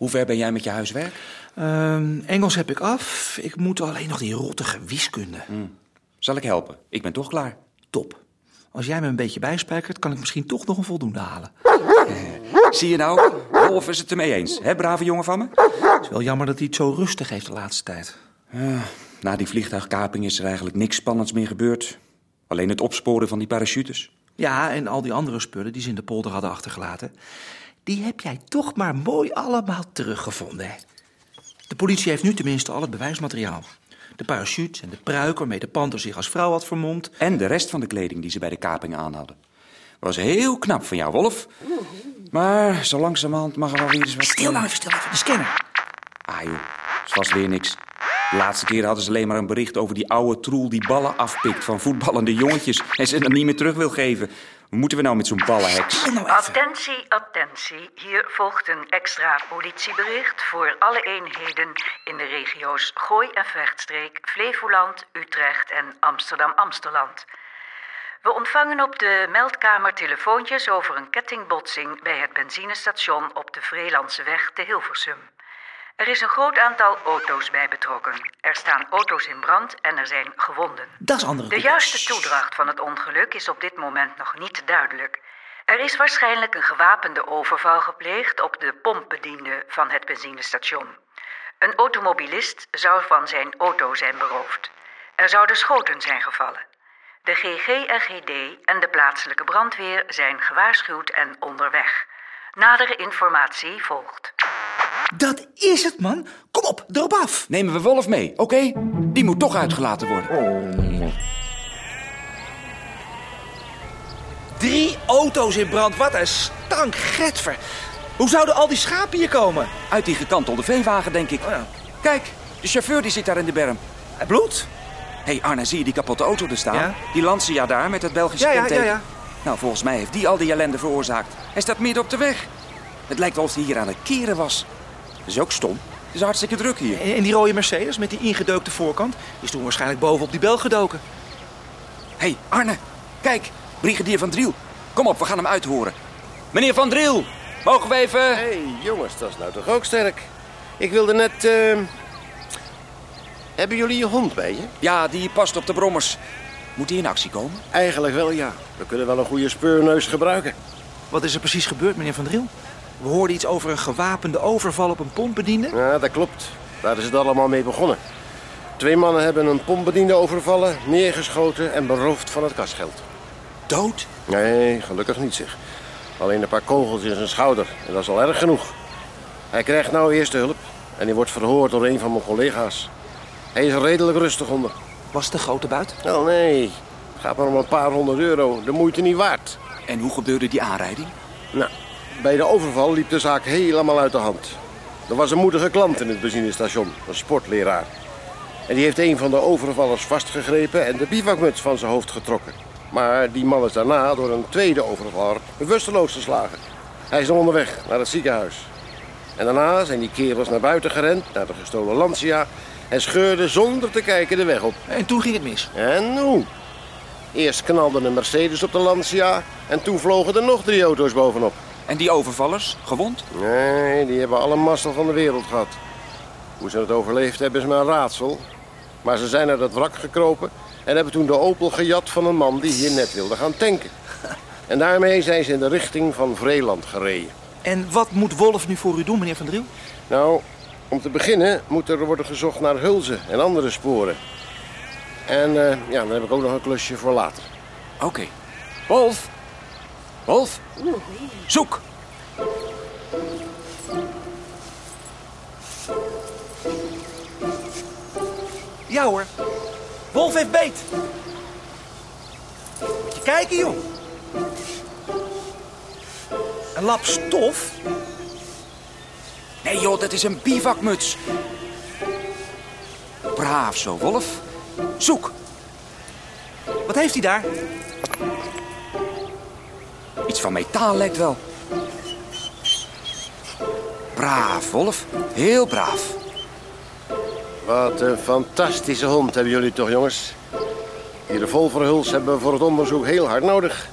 Hoe ver ben jij met je huiswerk? Ehm, Engels heb ik af. Ik moet alleen nog die rottige wiskunde. Zal ik helpen? Ik ben toch klaar. Top. Als jij me een beetje bijspijkert, kan ik misschien toch nog een voldoende halen. Zie je nou? Wolf is het ermee eens. Hè, brave jongen van me? Het is wel jammer dat hij het zo rustig heeft de laatste tijd. Na die vliegtuigkaping is er eigenlijk niks spannends meer gebeurd. Alleen het opsporen van die parachutes. Ja, en al die andere spullen die ze in de polder hadden achtergelaten... die heb jij toch maar mooi allemaal teruggevonden, hè? De politie heeft nu tenminste al het bewijsmateriaal. De parachutes en de pruik waarmee de panter zich als vrouw had vermomd. En de rest van de kleding die ze bij de kaping aan hadden. Was heel knap van jou, Wolf. Maar zo langzamerhand mag er wel weer eens wat... Stil nou even, stil even, de scanner. Ah joh, is vast weer niks. De laatste keer hadden ze alleen maar een bericht over die oude troel die ballen afpikt van voetballende jongetjes en ze dan niet meer terug wil geven. Moeten we nou met zo'n ballenheks? Nou. Attentie, attentie. Hier volgt een extra politiebericht voor alle eenheden in de regio's Gooi en Vechtstreek, Flevoland, Utrecht en Amsterdam-Amsterland. We ontvangen op de meldkamer telefoontjes over een kettingbotsing bij het benzinestation op de Vreelandseweg te Hilversum. Er is een groot aantal auto's bij betrokken. Er staan auto's in brand en er zijn gewonden. Dat is andere De juiste toedracht van het ongeluk is op dit moment nog niet duidelijk. Er is waarschijnlijk een gewapende overval gepleegd op de pompbediende van het benzinestation. Een automobilist zou van zijn auto zijn beroofd. Er zouden schoten zijn gevallen. De GG en GD en de plaatselijke brandweer zijn gewaarschuwd en onderweg. Nadere informatie volgt. Dat is het, man. Kom op, erop af. Nemen we Wolf mee, oké? Die moet toch uitgelaten worden. Drie auto's in brand. Wat een stank, getver. Hoe zouden al die schapen hier komen? Uit die gekantelde veewagen, denk ik. Oh ja. Kijk, de chauffeur die zit daar in de berm. Het bloed? Hé hey Arne, zie je die kapotte auto er staan? Ja. Die Lancia daar met het Belgische Ja, ja, kenteken. ja, ja. Nou, volgens mij heeft die al die ellende veroorzaakt. Hij staat midden op de weg. Het lijkt wel of hij hier aan het keren was. Dat is ook stom. Het is hartstikke druk hier. En die rode Mercedes met die ingedeukte voorkant... die is toen waarschijnlijk boven op die bel gedoken. Hé, hey, Arne, kijk, brigadier Van Driel. Kom op, we gaan hem uithoren. Meneer Van Driel, mogen we even... Hé, hey, jongens, dat is nou toch ook sterk. Ik wilde net... eh, Hebben jullie je hond bij je? Ja, die past op de brommers. Moet hij in actie komen? Eigenlijk wel, ja. We kunnen wel een goede speurneus gebruiken. Wat is er precies gebeurd, meneer Van Driel? We hoorden iets over een gewapende overval op een pompbediende. Ja, dat klopt. Daar is het allemaal mee begonnen. Twee mannen hebben een pompbediende overvallen, neergeschoten en beroofd van het kasgeld. Dood? Nee, gelukkig niet zeg. Alleen een paar kogels in zijn schouder. En dat is al erg genoeg. Hij krijgt nou eerste hulp. En hij wordt verhoord door een van mijn collega's. Hij is redelijk rustig onder. Was het de grote buit? Oh nee, het gaat maar om een paar honderd euro. De moeite niet waard. En hoe gebeurde die aanrijding? Nou, bij de overval liep de zaak helemaal uit de hand. Er was een moedige klant in het benzinestation, een sportleraar. En die heeft een van de overvallers vastgegrepen en de bivakmuts van zijn hoofd getrokken. Maar die man is daarna door een tweede overvaller bewusteloos geslagen. Hij is onderweg naar het ziekenhuis. En daarna zijn die kerels naar buiten gerend, naar de gestolen Lancia... en scheurden zonder te kijken de weg op. En toen ging het mis. En hoe? Eerst knalde een Mercedes op de Lancia... en toen vlogen er nog drie auto's bovenop. En die overvallers, gewond? Nee, die hebben alle mazzel van de wereld gehad. Hoe ze het overleefd hebben is maar een raadsel. Maar ze zijn uit het wrak gekropen en hebben toen de Opel gejat van een man die hier net wilde gaan tanken. En daarmee zijn ze in de richting van Vreeland gereden. En wat moet Wolf nu voor u doen, meneer Van Driel? Nou, om te beginnen moet er worden gezocht naar hulzen en andere sporen. En eh, ja, dan heb ik ook nog een klusje voor later. Oké. Wolf! Wolf! Zoek! Ja hoor. Wolf heeft beet. Moet je kijken, joh. Een lap stof? Nee joh, dat is een bivakmuts. Braaf zo, Wolf. Zoek! Wat heeft hij daar? Iets van metaal lijkt wel. Braaf, Wolf. Heel braaf. Wat een fantastische hond hebben jullie toch, jongens. Hier de Volverhuls hebben we voor het onderzoek heel hard nodig.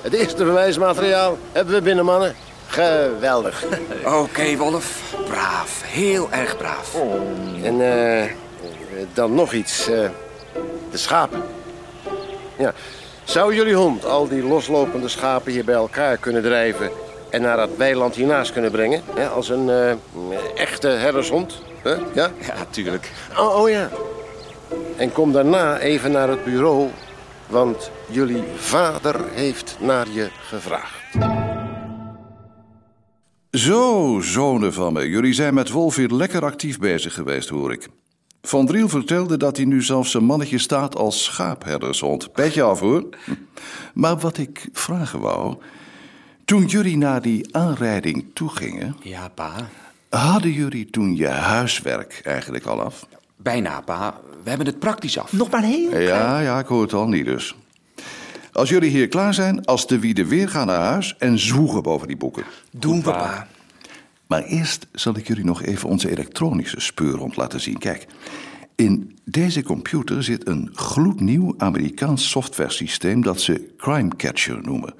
Het eerste bewijsmateriaal hebben we binnen, mannen. Geweldig. Oké, Wolf. braaf. Heel erg braaf. En eh, dan nog iets. eh, de schapen. Ja. Zou jullie hond al die loslopende schapen hier bij elkaar kunnen drijven... en naar dat weiland hiernaast kunnen brengen? Hè, als een eh, echte herdershond? Hè? Ja? Ja, tuurlijk. Oh, oh ja. En kom daarna even naar het bureau... want jullie vader heeft naar je gevraagd. Zo, zonen van me. Jullie zijn met Wolf weer lekker actief bezig geweest, hoor ik. Van Driel vertelde dat hij nu zelfs een mannetje staat als schaapherdershond. Petje af, hoor. Maar wat ik vragen wou... Toen jullie naar die aanrijding toegingen... Ja, pa. hadden jullie toen je huiswerk eigenlijk al af? Bijna, pa. We hebben het praktisch af. Nog maar heel klein... Ja, ja, ik hoor het al niet dus. Als jullie hier klaar zijn, als de wieden weer gaan naar huis... en zwoegen boven die boeken. Doen we, pa. Maar eerst zal ik jullie nog even onze elektronische speurhond laten zien. Kijk, in deze computer zit een gloednieuw Amerikaans softwaresysteem dat ze Crime Catcher noemen.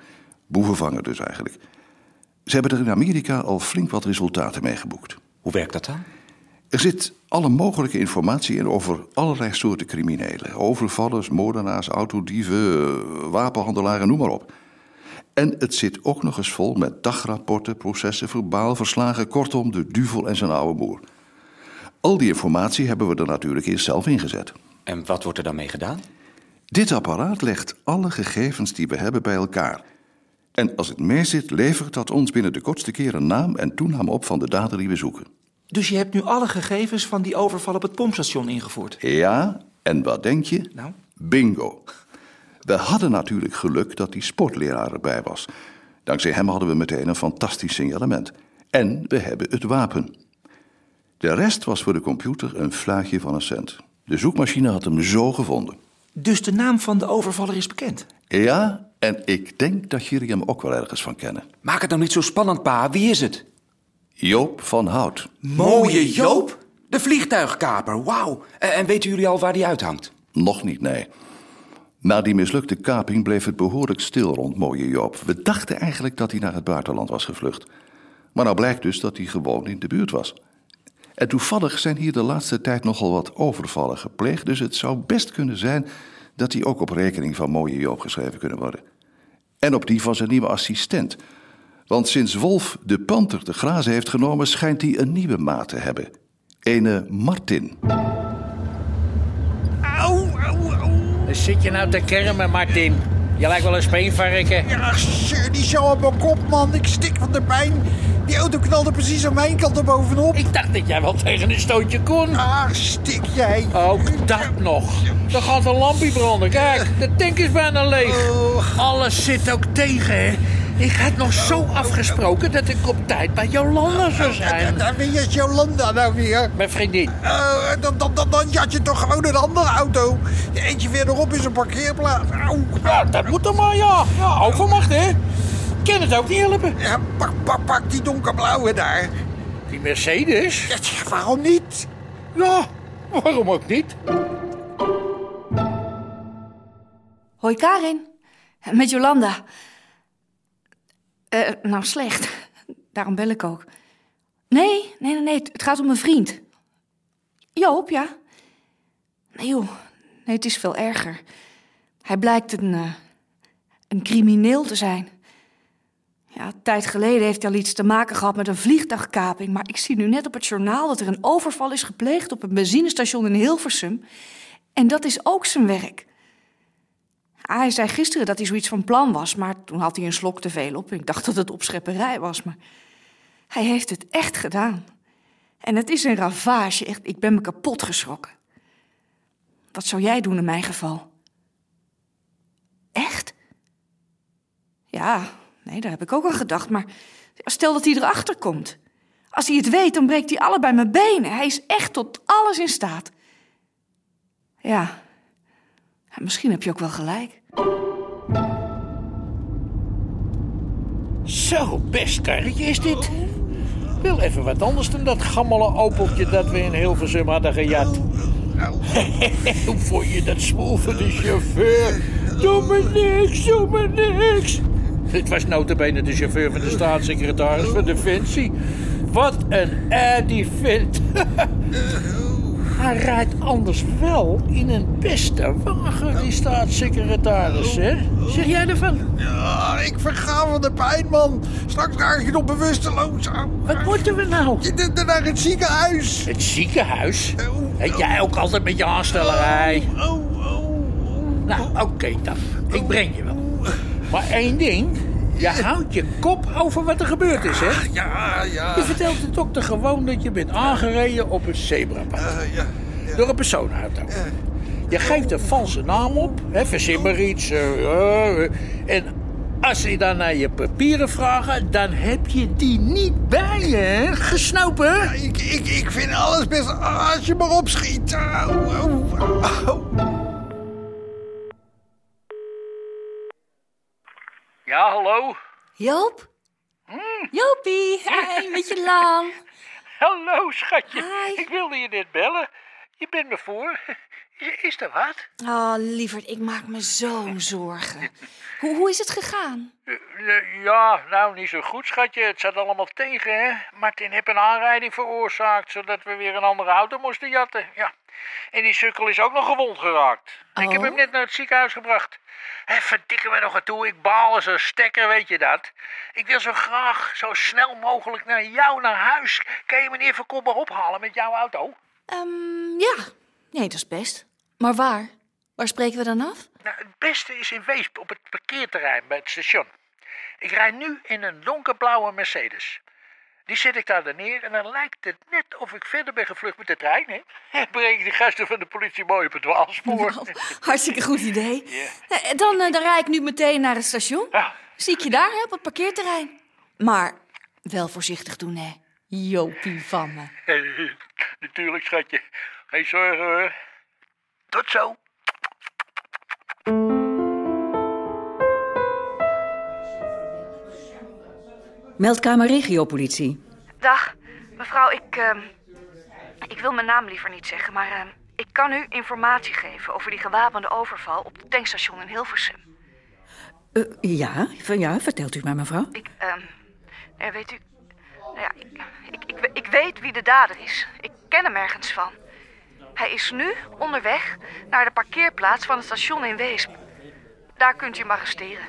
Boevenvanger dus eigenlijk. Ze hebben er in Amerika al flink wat resultaten mee geboekt. Hoe werkt dat dan? Er zit alle mogelijke informatie in over allerlei soorten criminelen. Overvallers, moordenaars, autodieven, wapenhandelaren, noem maar op. En het zit ook nog eens vol met dagrapporten, processen, verbaal, verslagen. Kortom, de duvel en zijn oude moer. Al die informatie hebben we er natuurlijk eerst zelf ingezet. En wat wordt er dan mee gedaan? Dit apparaat legt alle gegevens die we hebben bij elkaar. En als het meezit, levert dat ons binnen de kortste keer een naam en toename op van de dader die we zoeken. Dus je hebt nu alle gegevens van die overval op het pompstation ingevoerd? Ja, en wat denk je? Nou? Bingo. We hadden natuurlijk geluk dat die sportleraar erbij was. Dankzij hem hadden we meteen een fantastisch signalement. En we hebben het wapen. De rest was voor de computer een fluitje van een cent. De zoekmachine had hem zo gevonden. Dus de naam van de overvaller is bekend? Ja, en ik denk dat jullie hem ook wel ergens van kennen. Maak het nou niet zo spannend, pa. Wie is het? Joop van Hout. Mooie Joop? De vliegtuigkaper, wauw. En, en weten jullie al waar die uithangt? Nog niet, nee. Na die mislukte kaping bleef het behoorlijk stil rond mooie Joop. We dachten eigenlijk dat hij naar het buitenland was gevlucht. Maar nou blijkt dus dat hij gewoon in de buurt was. En toevallig zijn hier de laatste tijd nogal wat overvallen gepleegd... dus het zou best kunnen zijn dat die ook op rekening van mooie Joop geschreven kunnen worden. En op die van zijn nieuwe assistent. Want sinds Wolf de panter te grazen heeft genomen... schijnt hij een nieuwe maat te hebben. Ene Martin. Zit je nou te kermen, Martin. Je lijkt wel een speenvarken. Ja, die show op mijn kop, man. Ik stik van de pijn. Die auto knalde precies aan mijn kant er bovenop. Ik dacht dat jij wel tegen een stootje kon. Ah, stik jij. Ook dat nog. Er gaat een lampje branden. Kijk, de tank is bijna leeg. Alles zit ook tegen, hè. Ik had nog zo afgesproken dat ik op tijd bij Jolanda zou zijn. Daar wie is Jolanda nou weer? Mijn vriendin. Eh, dan, dan, dan, dan had je toch gewoon een andere auto. Eentje verderop is een parkeerplaats. Auw. Ja, dat moet dan maar, ja. Ja, overmacht, hè. Ik kan het ook niet helpen. Ja, pak, pak, pak die donkerblauwe daar. Die Mercedes? Ja, tja, waarom niet? Ja, waarom ook niet? Hoi Karin, met Jolanda. Eh, nou, slecht. Daarom bel ik ook. Nee, nee, nee, nee, het gaat om een vriend. Joop, ja. Nee joh, nee, het is veel erger. Hij blijkt een, eh, een crimineel te zijn. Ja, een tijd geleden heeft hij al iets te maken gehad met een vliegtuigkaping. Maar ik zie nu net op het journaal dat er een overval is gepleegd op een benzinestation in Hilversum. En dat is ook zijn werk. Ah, hij zei gisteren dat hij zoiets van plan was, maar toen had hij een slok te veel op. Ik dacht dat het opschepperij was, maar hij heeft het echt gedaan. En het is een ravage, echt. Ik ben me kapot geschrokken. Wat zou jij doen in mijn geval? Echt? Ja, nee, daar heb ik ook aan gedacht, maar stel dat hij erachter komt. Als hij het weet, dan breekt hij allebei mijn benen. Hij is echt tot alles in staat. Ja, misschien heb je ook wel gelijk. Zo, best karretje is dit. Wil even wat anders dan dat gammele opeltje dat we in Hilversum hadden gejat. Hoe vond je dat smoeven, de chauffeur? Doe me niks, doe me niks. Dit was notabene de chauffeur van de staatssecretaris van Defensie. Wat een air die vindt. Hij rijdt anders wel in een beste wagen, die staatssecretaris, hè? Zeg jij ervan? Ja, ik verga van de pijn, man. Straks raak ik nog bewusteloos. Wat moeten we nou? Je doet naar het ziekenhuis. Het ziekenhuis? En jij ook altijd met je aanstellerij. Oh, oh, oh. Nou, oké dan. Ik breng je wel. Maar één ding. Je houdt je kop over wat er gebeurd is, hè? Ja, ja. Je vertelt de dokter gewoon dat je bent aangereden op een zebrapad. Eh, ja. Door een persoonauto. Je geeft een valse naam op, hè, verzin maar iets. eh, en als ze dan naar je papieren vragen, dan heb je die niet bij je, hè? Gesnopen? Ik, ik, ik vind alles best als je maar opschiet. Au, au, au. Ja, hallo? Joop? Jopie, hey, met je lang. Hallo, schatje. Hi. Ik wilde je net bellen. Je bent me voor. Is, er wat? Oh, lieverd, ik maak me zo'n zorgen. Hoe, hoe is het gegaan? Eh, eh, Ja, nou niet zo goed, schatje. Het zat allemaal tegen, hè. Martin heeft een aanrijding veroorzaakt, zodat we weer een andere auto moesten jatten. Ja. En die sukkel is ook nog gewond geraakt. Ik heb Oh. hem net naar het ziekenhuis gebracht. Hé, verdikken we nog een toe. Ik baal als een stekker, weet je dat? Ik wil zo graag, zo snel mogelijk naar jou naar huis. Kan je meneer Verkopper ophalen met jouw auto? Ehm, ja. Nee, dat is best. Maar waar? Waar spreken we dan af? Nou, het beste is in Weesp op het parkeerterrein bij het station. Ik rijd nu in een donkerblauwe Mercedes. Die zet ik daar neer en dan lijkt het net of ik verder ben gevlucht met de trein. Hè? En breng ik de gasten van de politie mooi op het dwaalspoor. Nou, hartstikke goed idee. Ja. Eh, Dan, eh, dan rijd ik nu meteen naar het station. Zie ik je daar hè, op het parkeerterrein. Maar wel voorzichtig doen, hè. Jopie van me. Natuurlijk, schatje. Geen zorgen hoor. Tot zo. Meldkamer regiopolitie. Dag, mevrouw, ik, ehm, ik wil mijn naam liever niet zeggen, maar ehm, ik kan u informatie geven over die gewapende overval op het tankstation in Hilversum. Eh, ja, van ja, vertelt u maar, mevrouw. Ik, ehm, ja, weet u, nou ja, ik, ik, ik, ik weet wie de dader is. Ik ken hem ergens van. Hij is nu onderweg naar de parkeerplaats van het station in Weesp. Daar kunt u hem arresteren.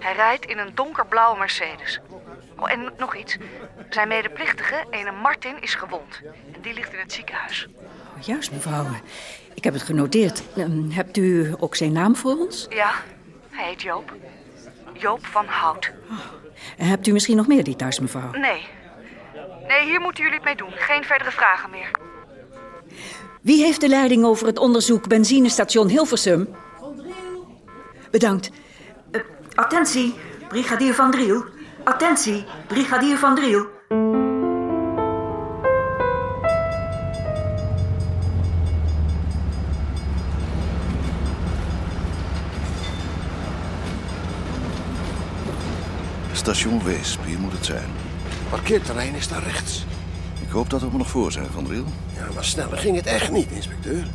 Hij rijdt in een donkerblauwe Mercedes. Oh, en nog iets. Zijn medeplichtige, ene Martin, is gewond. En die ligt in het ziekenhuis. Oh, juist, mevrouw. Ik heb het genoteerd. Ehm, hebt u ook zijn naam voor ons? Ja, hij heet Joop. Joop van Hout. En hebt u misschien nog meer details, mevrouw? Nee. Nee, hier moeten jullie het mee doen. Geen verdere vragen meer. Wie heeft de leiding over het onderzoek benzinestation Hilversum? Van Driel. Bedankt. Eh, attentie, brigadier Van Driel. Attentie, brigadier Van Driel. Station Weesp, hier moet het zijn. Parkeerterrein is daar rechts. Ik hoop dat we er nog voor zijn, Van Driel. Ja, maar sneller ging het echt niet, inspecteur.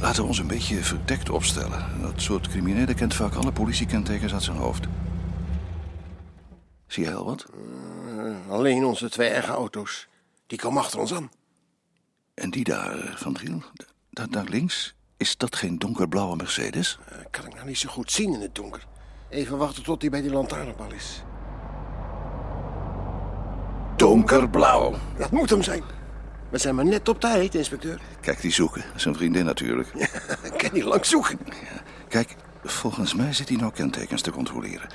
Laten we ons een beetje verdekt opstellen. Dat soort criminelen kent vaak alle politiekentekens uit zijn hoofd. Zie jij al wat? Alleen onze twee eigen auto's. Die komen achter ons aan. En die daar, eh, Van Driel? Daar, daar links? Is dat geen donkerblauwe Mercedes? Eh, kan ik nou niet zo goed zien in het donker. Even wachten tot hij bij die lantaarnpaal is. Donkerblauw. Dat moet hem zijn. We zijn maar net op tijd, inspecteur. Kijk, die zoeken. Zijn vriendin natuurlijk. Ik kan niet lang zoeken. Kijk, volgens mij zit hij nou kentekens te controleren.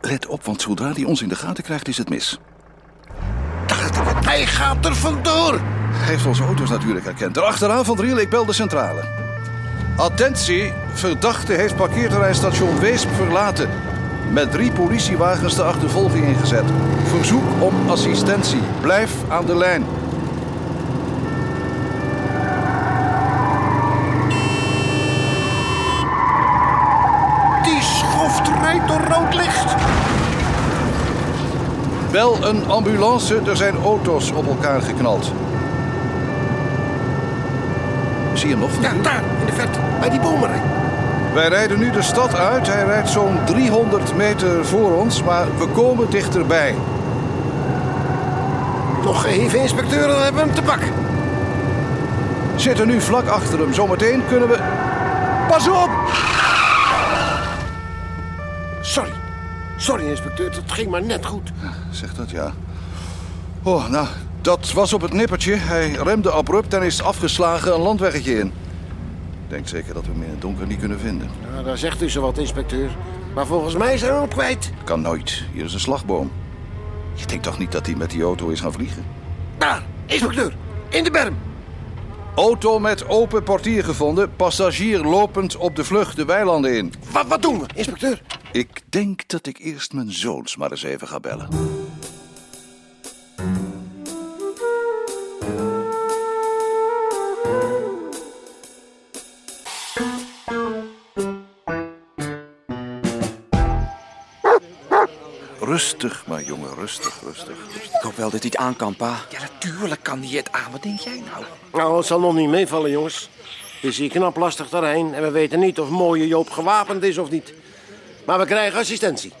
Let op, want zodra hij ons in de gaten krijgt, is het mis. Dacht ik het, hij gaat er vandoor. Hij heeft onze auto's natuurlijk herkend. Erachteraan van Driel, ik bel de centrale. Attentie, verdachte heeft parkeerterreinstation Weesp verlaten. Met drie politiewagens de achtervolging ingezet. Verzoek om assistentie. Blijf aan de lijn. Die schoft rijdt door rood licht. Bel een ambulance, er zijn auto's op elkaar geknald. Zie je hem nog? Ja, daar, in de verte, bij die bomenrij. Wij rijden nu de stad uit. Hij rijdt zo'n 300 meter voor ons, maar we komen dichterbij. Nog geheven inspecteur, dan hebben we hem te pak. Zitten nu vlak achter hem. Zometeen kunnen we... Pas op! Sorry. Sorry, inspecteur. Dat ging maar net goed. Zeg dat ja. Oh, nou, dat was op het nippertje. Hij remde abrupt en is afgeslagen een landweggetje in. Denk zeker dat we hem in het donker niet kunnen vinden. Nou, daar zegt u zo wat, inspecteur. Maar volgens mij zijn we hem kwijt. Kan nooit. Hier is een slagboom. Je denkt toch niet dat hij met die auto is gaan vliegen? Daar, inspecteur. In de berm. Auto met open portier gevonden. Passagier lopend op de vlucht de weilanden in. Wat, wat doen we, inspecteur? Ik denk dat ik eerst mijn zoons maar eens even ga bellen. Rustig maar, jongen. Rustig, rustig, rustig. Ik hoop wel dat hij het aan kan, pa. Ja, natuurlijk kan hij het aan. Wat denk jij nou? Nou, het zal nog niet meevallen, jongens. Het is hier knap lastig terrein en we weten niet of mooie Joop gewapend is of niet. Maar we krijgen assistentie.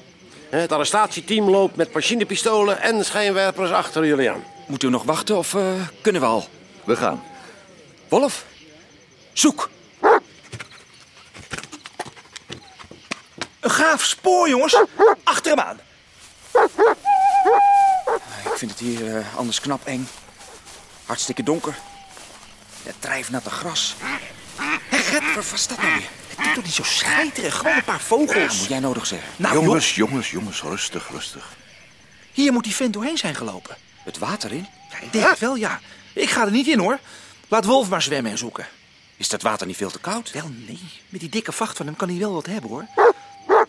Het arrestatieteam loopt met machinepistolen en schijnwerpers achter jullie aan. Moeten we nog wachten of eh, kunnen we al? We gaan. Wolf, zoek. Een gaaf spoor, jongens. Achter hem aan. Ik vind het hier eh, anders knap eng. Hartstikke donker. Het drijfnatte gras. Hé, Gert, wat was dat nou weer? Doe toch niet zo scheiterig. Gewoon een paar vogels. Moet jij nodig zeggen. Nou, jongens, jongens, jongens. Rustig, rustig. hier moet die vent doorheen zijn gelopen. Het water in? Ja, ik denk het wel, ja. Ik ga er niet in, hoor. Laat Wolf maar zwemmen en zoeken. Is dat water niet veel te koud? Wel, nee. Met die dikke vacht van hem kan hij wel wat hebben, hoor.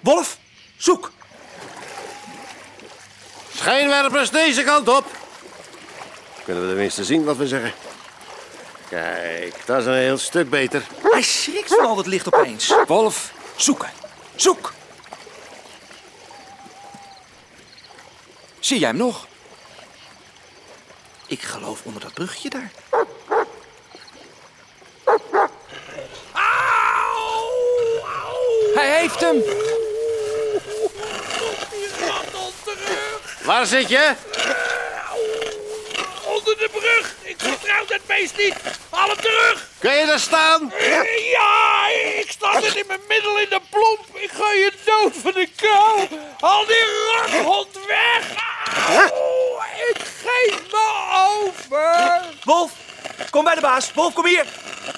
Wolf, zoek. Schijnwerpers deze kant op. Kunnen we tenminste zien wat we zeggen. Kijk, dat is een heel stuk beter. Hij schrikt van al dat licht opeens. Wolf, zoeken. Zoek. Zie jij hem nog? Ik geloof onder dat bruggetje daar. Hij heeft hem. Waar zit je? Onder de brug. Ik vertrouw dat beest niet. Haal hem terug. Kun je daar staan? Ja, ik sta er in mijn middel in de plomp. Ik ga je dood van de kou. Haal die rothond weg. Au, ik geef me over. Wolf, kom bij de baas. Wolf, kom hier.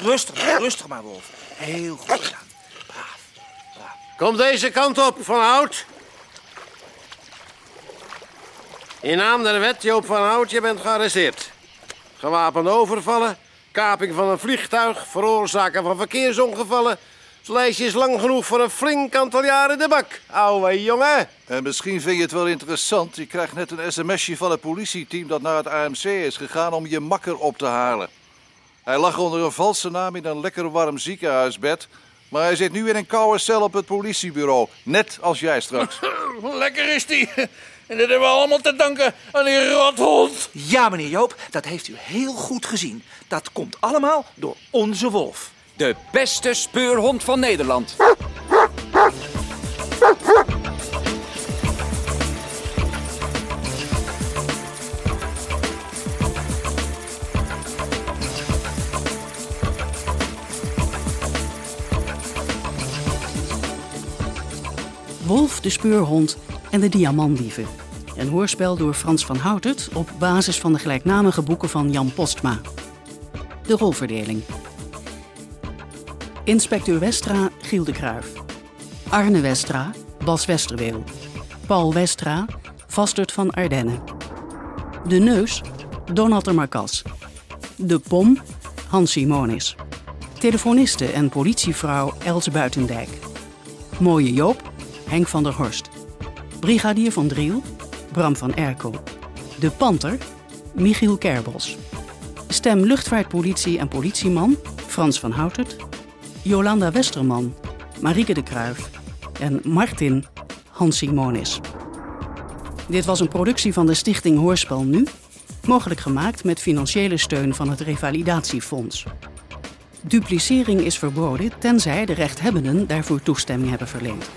Rustig, rustig maar, Wolf. Heel goed gedaan. Braaf. Kom deze kant op, Van Hout. In naam der wet, Joop van Hout, je bent gearresteerd. Gewapende overvallen, kaping van een vliegtuig, veroorzaken van verkeersongevallen. Het lijstje is lang genoeg voor een flink aantal jaren de bak. Ouwe jongen. En misschien vind je het wel interessant. Je krijgt net een sms'je van het politieteam dat naar het AMC is gegaan om je makker op te halen. Hij lag onder een valse naam in een lekker warm ziekenhuisbed. Maar hij zit nu in een koude cel op het politiebureau. Net als jij straks. Lekker is die. En dat hebben we allemaal te danken aan die rothond. Ja, meneer Joop, dat heeft u heel goed gezien. Dat komt allemaal door onze Wolf. De beste speurhond van Nederland. Wolf de Speurhond en de Diamantdieven. Een hoorspel door Frans van Houtert op basis van de gelijknamige boeken van Jan Postma. De rolverdeling. Inspecteur Westra, Giel de Kruif. Arne Westra, Bas Westerweel. Paul Westra, Vastert van Ardenne. De Neus, Donald Marcas. De Pom, Hans Simonis. Telefoniste en politievrouw Els Buitendijk. Mooie Joop, Henk van der Horst. Brigadier van Driel, Bram van Erkel. De Panter, Michiel Kerbos. Stem luchtvaartpolitie en politieman, Frans van Houtert. Jolanda Westerman, Marieke de Kruif en Martin Hans Simonis. Dit was een productie van de stichting Hoorspel Nu, mogelijk gemaakt met financiële steun van het Revalidatiefonds. Duplicering is verboden tenzij de rechthebbenden daarvoor toestemming hebben verleend.